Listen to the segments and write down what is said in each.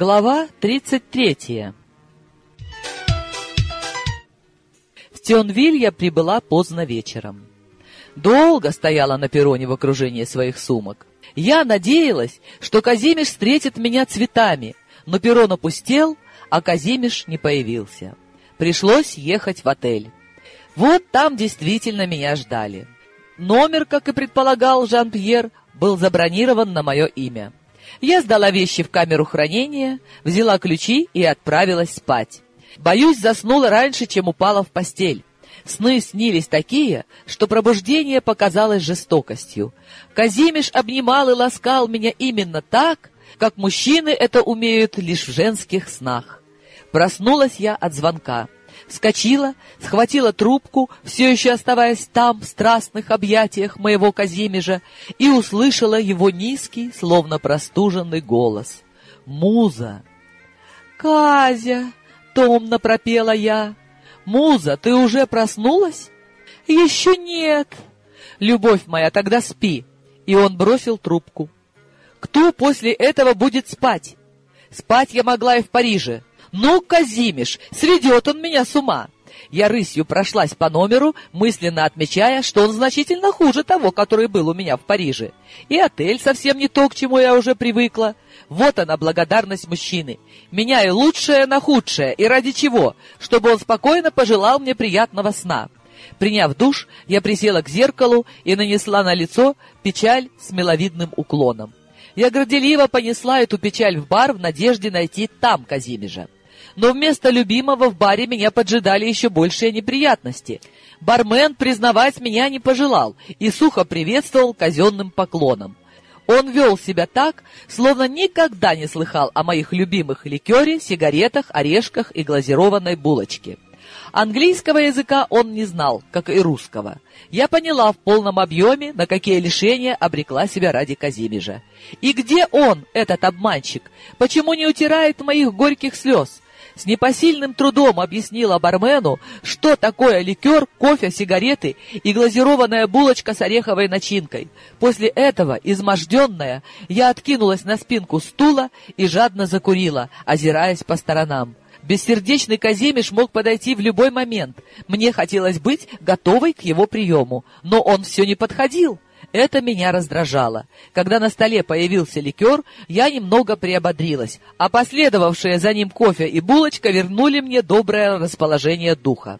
Глава 33 В Тионвиль я прибыла поздно вечером. Долго стояла на перроне в окружении своих сумок. Я надеялась, что Казимиш встретит меня цветами, но перрон опустел, а Казимиш не появился. Пришлось ехать в отель. Вот там действительно меня ждали. Номер, как и предполагал Жан-Пьер, был забронирован на мое имя. Я сдала вещи в камеру хранения, взяла ключи и отправилась спать. Боюсь, заснула раньше, чем упала в постель. Сны снились такие, что пробуждение показалось жестокостью. Казимиш обнимал и ласкал меня именно так, как мужчины это умеют лишь в женских снах. Проснулась я от звонка. Вскочила, схватила трубку, все еще оставаясь там, в страстных объятиях моего Казимежа, и услышала его низкий, словно простуженный голос. «Муза!» «Казя!» — томно пропела я. «Муза, ты уже проснулась?» «Еще нет!» «Любовь моя, тогда спи!» И он бросил трубку. «Кто после этого будет спать?» «Спать я могла и в Париже, «Ну, Казимиш, сведет он меня с ума!» Я рысью прошлась по номеру, мысленно отмечая, что он значительно хуже того, который был у меня в Париже. И отель совсем не то, к чему я уже привыкла. Вот она, благодарность мужчины. Меняю лучшее на худшее. И ради чего? Чтобы он спокойно пожелал мне приятного сна. Приняв душ, я присела к зеркалу и нанесла на лицо печаль с миловидным уклоном. Я горделиво понесла эту печаль в бар в надежде найти там Казимежа. Но вместо любимого в баре меня поджидали еще большие неприятности. Бармен признавать меня не пожелал и сухо приветствовал казенным поклоном. Он вел себя так, словно никогда не слыхал о моих любимых ликере, сигаретах, орешках и глазированной булочке. Английского языка он не знал, как и русского. Я поняла в полном объеме, на какие лишения обрекла себя ради Казимежа. И где он, этот обманщик? Почему не утирает моих горьких слез? С непосильным трудом объяснила бармену, что такое ликер, кофе, сигареты и глазированная булочка с ореховой начинкой. После этого, изможденная, я откинулась на спинку стула и жадно закурила, озираясь по сторонам. Бессердечный Казимиш мог подойти в любой момент. Мне хотелось быть готовой к его приему, но он все не подходил. Это меня раздражало. Когда на столе появился ликер, я немного приободрилась, а последовавшие за ним кофе и булочка вернули мне доброе расположение духа.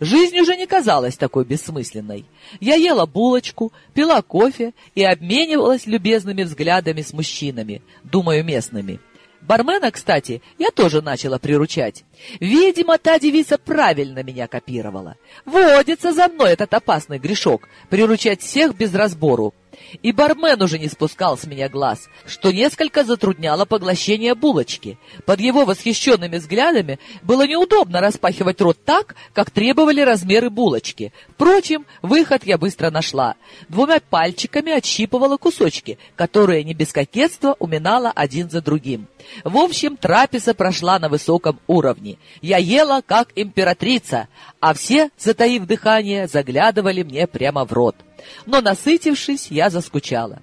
Жизнь уже не казалась такой бессмысленной. Я ела булочку, пила кофе и обменивалась любезными взглядами с мужчинами, думаю, местными. Бармена, кстати, я тоже начала приручать. Видимо, та девица правильно меня копировала. Водится за мной этот опасный грешок — приручать всех без разбору. И бармен уже не спускал с меня глаз, что несколько затрудняло поглощение булочки. Под его восхищенными взглядами было неудобно распахивать рот так, как требовали размеры булочки. Впрочем, выход я быстро нашла. Двумя пальчиками отщипывала кусочки, которые не без кокетства уминала один за другим. В общем, трапеза прошла на высоком уровне. Я ела, как императрица, а все, затаив дыхание, заглядывали мне прямо в рот. Но, насытившись, я заскучала.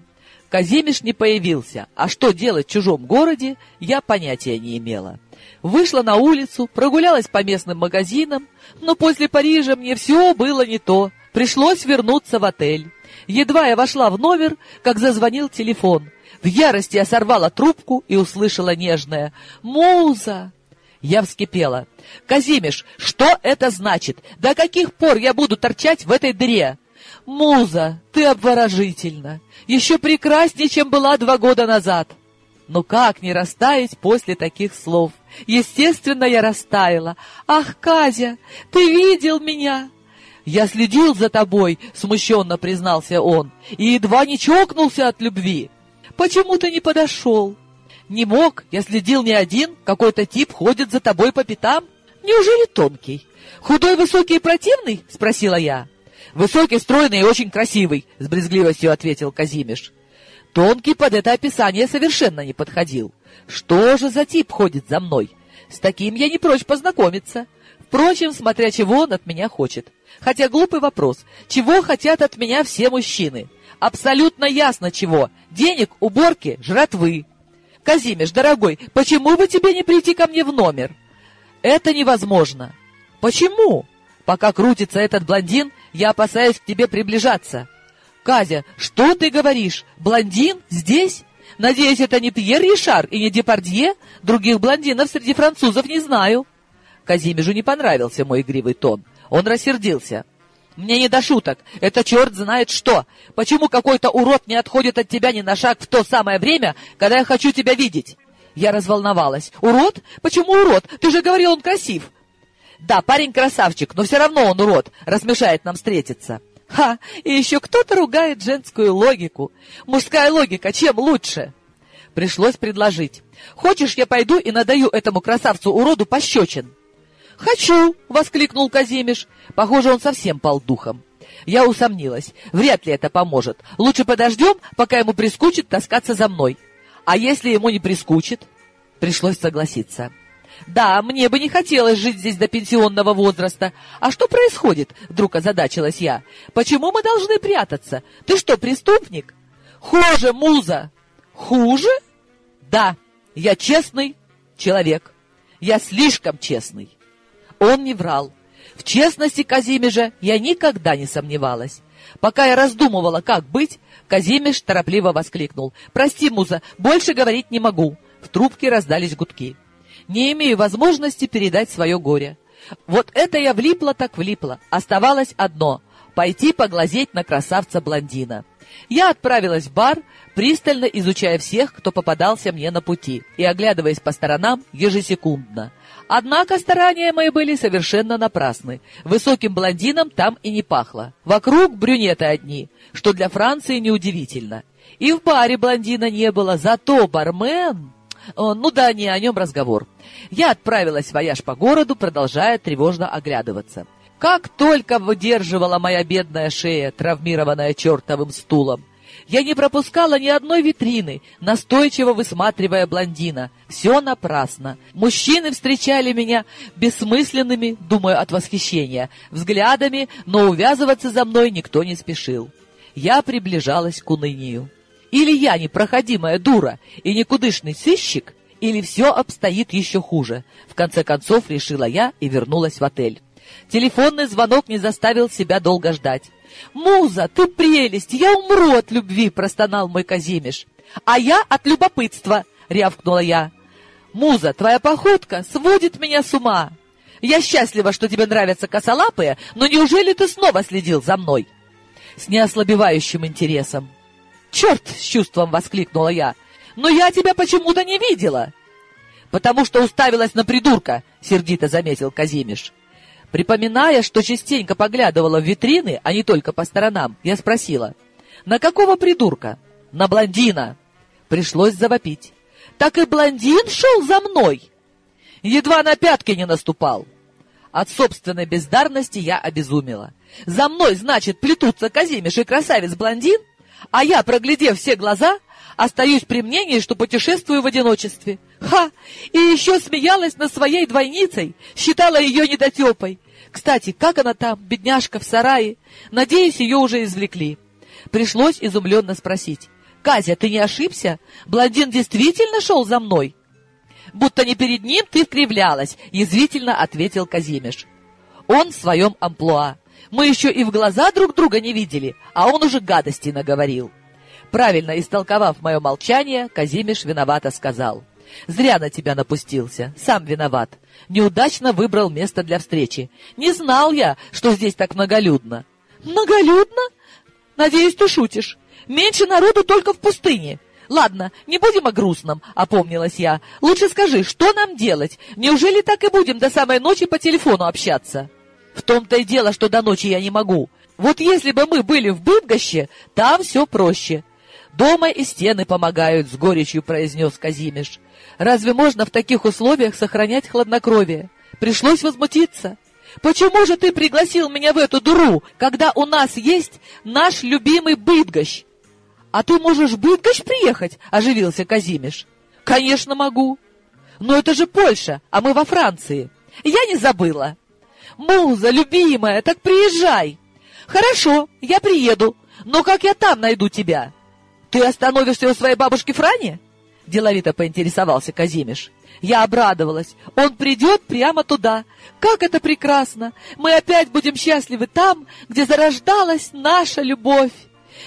Казимиш не появился, а что делать в чужом городе, я понятия не имела. Вышла на улицу, прогулялась по местным магазинам, но после Парижа мне все было не то. Пришлось вернуться в отель. Едва я вошла в номер, как зазвонил телефон. В ярости я сорвала трубку и услышала нежное «Муза!». Я вскипела. «Казимиш, что это значит? До каких пор я буду торчать в этой дыре?» «Муза, ты обворожительна! Еще прекраснее, чем была два года назад!» Но как не растаять после таких слов? Естественно, я растаяла. «Ах, Казя, ты видел меня?» «Я следил за тобой», — смущенно признался он, «и едва не чокнулся от любви. Почему ты не подошел?» «Не мог, я следил не один, какой-то тип ходит за тобой по пятам. Неужели тонкий? Худой, высокий и противный?» — спросила я. Высокий, стройный и очень красивый, — с брезгливостью ответил Казимиш. Тонкий под это описание совершенно не подходил. Что же за тип ходит за мной? С таким я не прочь познакомиться. Впрочем, смотря чего он от меня хочет. Хотя глупый вопрос. Чего хотят от меня все мужчины? Абсолютно ясно чего. Денег, уборки, жратвы. Казимеш, дорогой, почему бы тебе не прийти ко мне в номер? Это невозможно. Почему? Пока крутится этот блондин, я опасаюсь к тебе приближаться. Казя, что ты говоришь? Блондин? Здесь? Надеюсь, это не Пьер Ришар и не Депардье? Других блондинов среди французов не знаю. Казимежу не понравился мой игривый тон. Он рассердился. Мне не до шуток. Это черт знает что. Почему какой-то урод не отходит от тебя ни на шаг в то самое время, когда я хочу тебя видеть? Я разволновалась. Урод? Почему урод? Ты же говорил, он красив. Да, парень красавчик, но все равно он урод. Размешает нам встретиться. Ха! И еще кто-то ругает женскую логику. Мужская логика чем лучше? Пришлось предложить. Хочешь, я пойду и надаю этому красавцу-уроду пощечин? «Хочу!» — воскликнул Казимиш. Похоже, он совсем пал духом. Я усомнилась. Вряд ли это поможет. Лучше подождем, пока ему прискучит таскаться за мной. А если ему не прискучит? Пришлось согласиться. Да, мне бы не хотелось жить здесь до пенсионного возраста. А что происходит? Вдруг озадачилась я. Почему мы должны прятаться? Ты что, преступник? Хуже, муза. Хуже? Да, я честный человек. Я слишком честный. Он не врал. В честности Казимежа я никогда не сомневалась. Пока я раздумывала, как быть, Казимеш торопливо воскликнул. «Прости, Муза, больше говорить не могу». В трубке раздались гудки. Не имею возможности передать свое горе. Вот это я влипла так влипла. Оставалось одно — пойти поглазеть на красавца-блондина. Я отправилась в бар, пристально изучая всех, кто попадался мне на пути, и оглядываясь по сторонам ежесекундно. Однако старания мои были совершенно напрасны. Высоким блондином там и не пахло. Вокруг брюнеты одни, что для Франции неудивительно. И в баре блондина не было, зато бармен... О, ну да, не о нем разговор. Я отправилась в вояж по городу, продолжая тревожно оглядываться. Как только выдерживала моя бедная шея, травмированная чертовым стулом, я не пропускала ни одной витрины, настойчиво высматривая блондина. Все напрасно. Мужчины встречали меня бессмысленными, думаю, от восхищения, взглядами, но увязываться за мной никто не спешил. Я приближалась к унынию. Или я непроходимая дура и никудышный сыщик, или все обстоит еще хуже. В конце концов решила я и вернулась в отель. Телефонный звонок не заставил себя долго ждать. «Муза, ты прелесть! Я умру от любви!» — простонал мой Казимиш. «А я от любопытства!» — рявкнула я. «Муза, твоя походка сводит меня с ума! Я счастлива, что тебе нравятся косолапые, но неужели ты снова следил за мной?» С неослабевающим интересом. «Черт!» — с чувством воскликнула я. «Но я тебя почему-то не видела!» «Потому что уставилась на придурка!» — сердито заметил Казимиш. Припоминая, что частенько поглядывала в витрины, а не только по сторонам, я спросила, «На какого придурка?» «На блондина». Пришлось завопить. «Так и блондин шел за мной!» Едва на пятки не наступал. От собственной бездарности я обезумела. За мной, значит, плетутся Казимиш и красавец-блондин, а я, проглядев все глаза, остаюсь при мнении, что путешествую в одиночестве. Ха! И еще смеялась над своей двойницей, считала ее недотепой. Кстати, как она там, бедняжка, в сарае? Надеюсь, ее уже извлекли. Пришлось изумленно спросить. «Казя, ты не ошибся? Блондин действительно шел за мной?» «Будто не перед ним ты вкривлялась», — язвительно ответил Казимеш. «Он в своем амплуа. Мы еще и в глаза друг друга не видели, а он уже гадости наговорил». Правильно истолковав мое молчание, Казимеш виновато сказал. Зря на тебя напустился. Сам виноват. Неудачно выбрал место для встречи. Не знал я, что здесь так многолюдно. Многолюдно? Надеюсь, ты шутишь. Меньше народу только в пустыне. Ладно, не будем о грустном, опомнилась я. Лучше скажи, что нам делать? Неужели так и будем до самой ночи по телефону общаться? В том-то и дело, что до ночи я не могу. Вот если бы мы были в Быдгоще, там все проще. Дома и стены помогают, с горечью произнес Казимиш. Разве можно в таких условиях сохранять хладнокровие? Пришлось возмутиться. Почему же ты пригласил меня в эту дуру, когда у нас есть наш любимый Быдгощ? А ты можешь в Быдгощ приехать? Оживился Казимиш. Конечно, могу. Но это же Польша, а мы во Франции. Я не забыла. Муза, любимая, так приезжай. Хорошо, я приеду. Но как я там найду тебя? Ты остановишься у своей бабушки Франи? Деловито поинтересовался Казимиш. Я обрадовалась. Он придет прямо туда. Как это прекрасно! Мы опять будем счастливы там, где зарождалась наша любовь.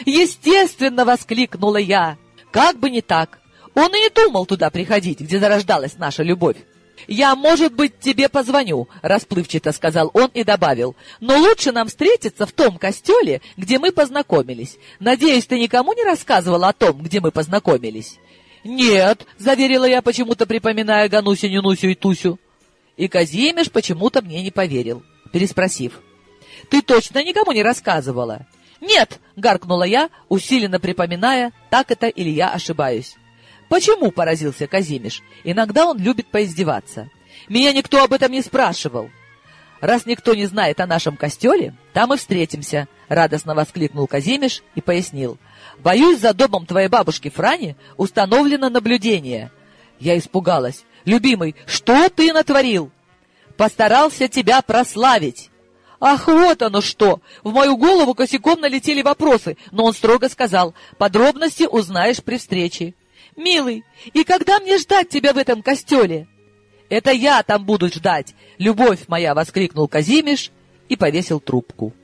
Естественно, воскликнула я. Как бы не так. Он и не думал туда приходить, где зарождалась наша любовь. «Я, может быть, тебе позвоню», — расплывчато сказал он и добавил. «Но лучше нам встретиться в том костеле, где мы познакомились. Надеюсь, ты никому не рассказывал о том, где мы познакомились?» «Нет», — заверила я, почему-то припоминая Ганусю, Нюнусю и Тусю. И Казимеш почему-то мне не поверил, переспросив. «Ты точно никому не рассказывала?» «Нет!» — гаркнула я, усиленно припоминая, так это или я ошибаюсь. «Почему?» — поразился Казимиш. «Иногда он любит поиздеваться. Меня никто об этом не спрашивал». «Раз никто не знает о нашем костеле, там и встретимся», — радостно воскликнул Казимиш и пояснил. «Боюсь, за домом твоей бабушки Франи установлено наблюдение». Я испугалась. «Любимый, что ты натворил?» «Постарался тебя прославить». «Ах, вот оно что!» В мою голову косяком налетели вопросы, но он строго сказал, «Подробности узнаешь при встрече». «Милый, и когда мне ждать тебя в этом костеле?» «Это я там буду ждать, любовь моя!» — воскликнул Казимиш и повесил трубку.